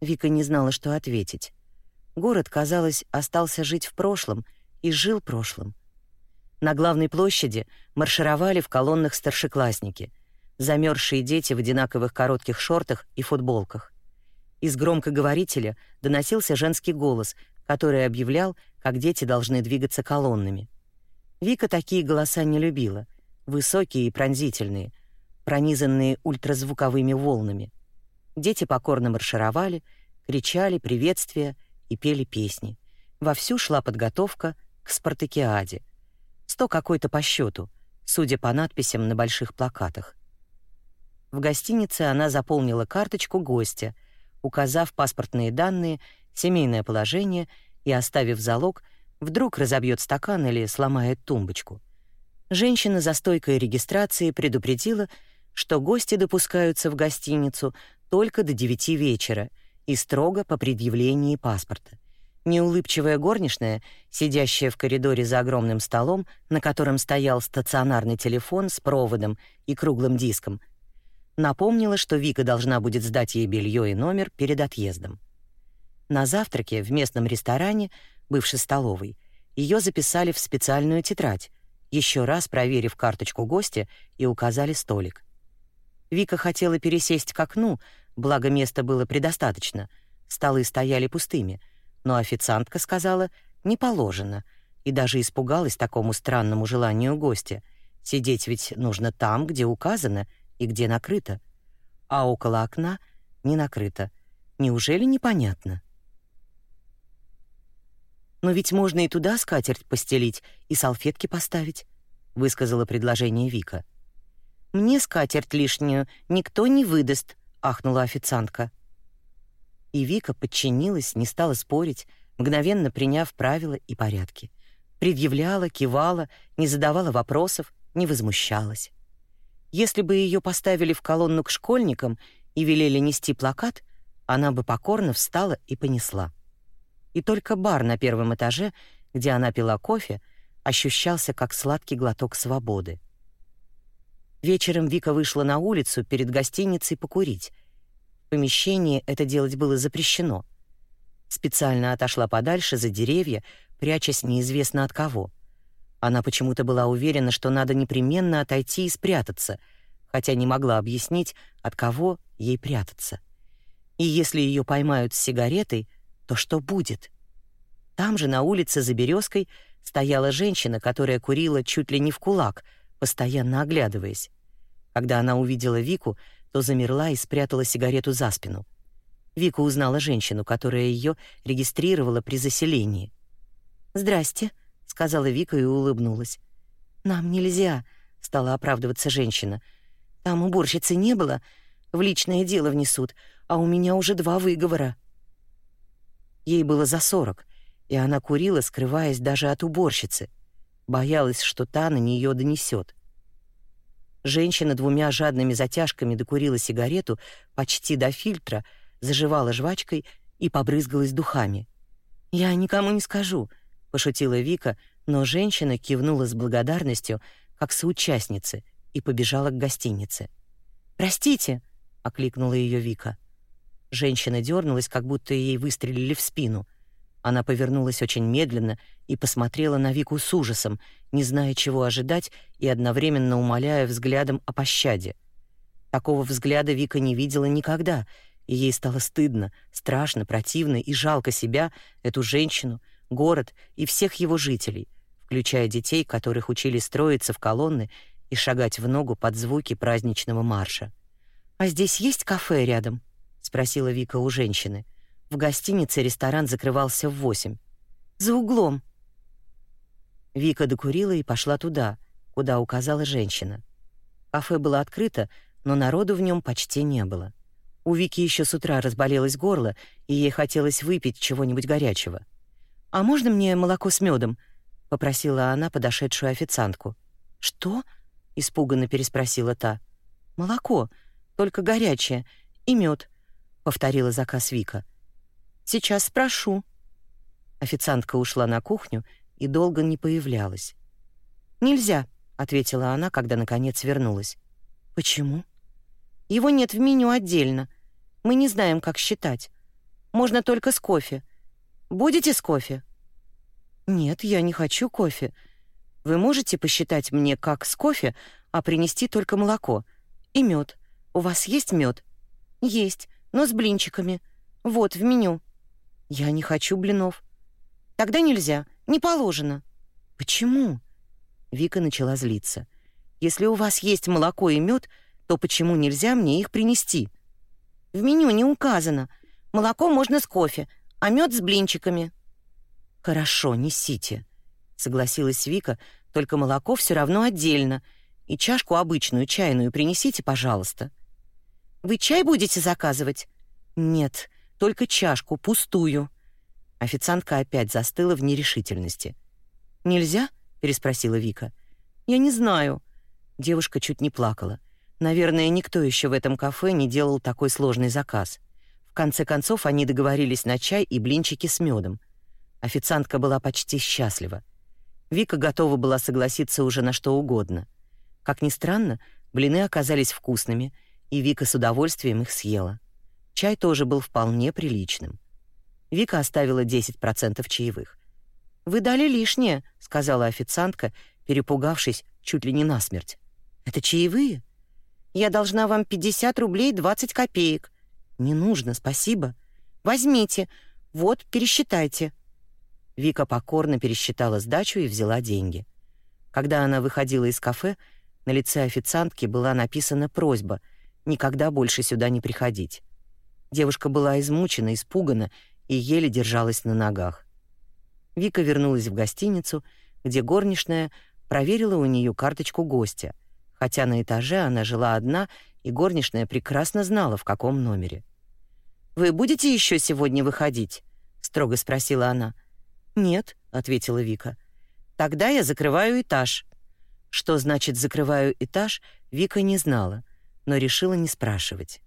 Вика не знала, что ответить. Город, казалось, остался жить в прошлом и жил прошлым. На главной площади маршировали в колоннах старшеклассники, замерзшие дети в одинаковых коротких шортах и футболках. Из громкоговорителя доносился женский голос, который объявлял, как дети должны двигаться колоннами. Вика такие голоса не любила, высокие и пронзительные, пронизанные ультразвуковыми волнами. Дети покорно маршировали, кричали приветствия и пели песни. Вовсю шла подготовка к спартакиаде. Сто какой-то по счету, судя по надписям на больших плакатах. В гостинице она заполнила карточку гостя, указав паспортные данные, семейное положение и оставив залог, вдруг разобьет стакан или сломает тумбочку. Женщина за стойкой регистрации предупредила, что гости допускаются в гостиницу только до девяти вечера и строго по предъявлении паспорта. Неулыбчивая горничная, сидящая в коридоре за огромным столом, на котором стоял стационарный телефон с проводом и круглым диском, напомнила, что Вика должна будет сдать ей белье и номер перед отъездом. На завтраке в местном ресторане, бывшей столовой, ее записали в специальную тетрадь, еще раз проверив карточку гостя и указали столик. Вика хотела пересесть к окну, благо места было предостаточно, столы стояли пустыми — но официантка сказала «не положено» и даже испугалась такому странному желанию гостя. Сидеть ведь нужно там, где указано и где накрыто. А около окна не накрыто. Неужели непонятно? «Но ведь можно и туда скатерть постелить и салфетки поставить», — высказала предложение Вика. «Мне скатерть лишнюю никто не выдаст», — ахнула официантка. И Вика подчинилась, не стала спорить, мгновенно приняв правила и порядки. Предъявляла, кивала, не задавала вопросов, не возмущалась. Если бы ее поставили в колонну к школьникам и велели нести плакат, она бы покорно встала и понесла. И только бар на первом этаже, где она пила кофе, ощущался как сладкий глоток свободы. Вечером Вика вышла на улицу перед гостиницей покурить — помещении это делать было запрещено. Специально отошла подальше за деревья, прячась неизвестно от кого. Она почему-то была уверена, что надо непременно отойти и спрятаться, хотя не могла объяснить, от кого ей прятаться. И если ее поймают с сигаретой, то что будет? Там же на улице за березкой стояла женщина, которая курила чуть ли не в кулак, постоянно оглядываясь. Когда она увидела Вику, то замерла и спрятала сигарету за спину. Вика узнала женщину, которая ее регистрировала при заселении. «Здрасте», — сказала Вика и улыбнулась. «Нам нельзя», — стала оправдываться женщина. «Там уборщицы не было, в личное дело внесут, а у меня уже два выговора». Ей было за сорок, и она курила, скрываясь даже от уборщицы. Боялась, что та на нее донесет. Женщина двумя жадными затяжками докурила сигарету почти до фильтра, заживала жвачкой и побрызгалась духами. «Я никому не скажу», — пошутила Вика, но женщина кивнула с благодарностью, как соучастница, и побежала к гостинице. «Простите», — окликнула ее Вика. Женщина дернулась, как будто ей выстрелили в спину — она повернулась очень медленно и посмотрела на Вику с ужасом, не зная, чего ожидать и одновременно умоляя взглядом о пощаде. Такого взгляда Вика не видела никогда, и ей стало стыдно, страшно, противно и жалко себя, эту женщину, город и всех его жителей, включая детей, которых учили строиться в колонны и шагать в ногу под звуки праздничного марша. «А здесь есть кафе рядом?» — спросила Вика у женщины. — в гостинице ресторан закрывался в восемь. За углом. Вика докурила и пошла туда, куда указала женщина. Кафе было открыто, но народу в нем почти не было. У Вики еще с утра разболелось горло, и ей хотелось выпить чего-нибудь горячего. «А можно мне молоко с медом? попросила она подошедшую официантку. «Что?» — испуганно переспросила та. «Молоко, только горячее, и мед, повторила заказ Вика. Сейчас спрошу. Официантка ушла на кухню и долго не появлялась. Нельзя, ответила она, когда наконец вернулась. Почему? Его нет в меню отдельно. Мы не знаем, как считать. Можно только с кофе. Будете с кофе?» «Нет, я не хочу кофе. Вы можете посчитать мне как с кофе, а принести только молоко и мед. У вас есть мед? «Есть, но с блинчиками. Вот, в меню». «Я не хочу блинов». «Тогда нельзя, не положено». «Почему?» Вика начала злиться. «Если у вас есть молоко и мед, то почему нельзя мне их принести?» «В меню не указано. Молоко можно с кофе, а мед с блинчиками». «Хорошо, несите», — согласилась Вика, «только молоко все равно отдельно, и чашку обычную, чайную, принесите, пожалуйста». «Вы чай будете заказывать?» «Нет, только чашку, пустую». Официантка опять застыла в нерешительности. «Нельзя?» — переспросила Вика. «Я не знаю». Девушка чуть не плакала. Наверное, никто еще в этом кафе не делал такой сложный заказ. В конце концов, они договорились на чай и блинчики с медом. Официантка была почти счастлива. Вика готова была согласиться уже на что угодно. Как ни странно, блины оказались вкусными, и Вика с удовольствием их съела. Чай тоже был вполне приличным. Вика оставила 10% чаевых. «Вы дали лишнее», — сказала официантка, перепугавшись чуть ли не насмерть. «Это чаевые?» «Я должна вам 50 рублей 20 копеек». «Не нужно, спасибо». «Возьмите. Вот, пересчитайте». Вика покорно пересчитала сдачу и взяла деньги. Когда она выходила из кафе, на лице официантки была написана просьба никогда больше сюда не приходить. Девушка была измучена, испугана и еле держалась на ногах. Вика вернулась в гостиницу, где горничная проверила у нее карточку гостя, хотя на этаже она жила одна, и горничная прекрасно знала, в каком номере. «Вы будете еще сегодня выходить?» — строго спросила она. «Нет», — ответила Вика. «Тогда я закрываю этаж». Что значит «закрываю этаж», Вика не знала, но решила не спрашивать.